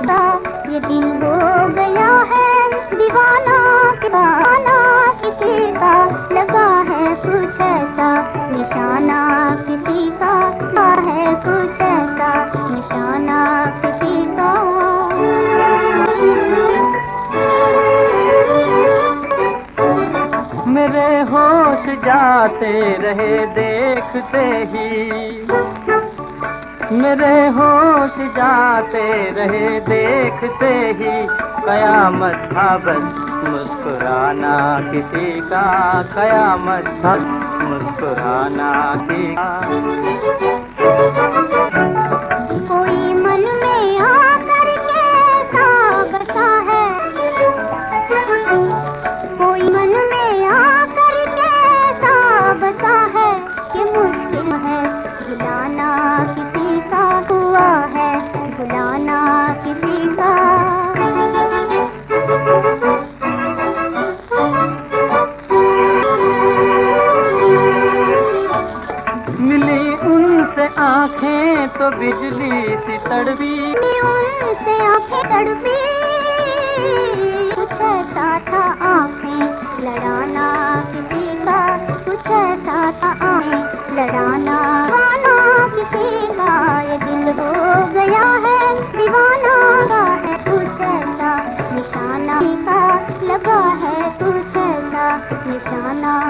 ऐसा ये दिन हो गया है। दीवाना दीवाना किसी का लगा है कुछ ऐसा निशाना किसी का है कुछ ऐसा निशाना किसी का मेरे होश जाते रहे देखते ही। मेरे होश जाते रहे, देखते ही कयामत था बस। मुस्कुराना किसी का, कयामत था मुस्कुराना किसी का। निकली उनसे आँखें तो बिजली सी तड़वी। उनसे आँखें तड़वी। कुछ ऐसा था आँखें लड़ाना किसी का। कुछ ऐसा था आँखें लड़ाना। खाना किसी का, ये दिल हो गया है। दीवाना का है कुछ ऐसा निशाना। का लगा है कुछ ऐसा निशाना।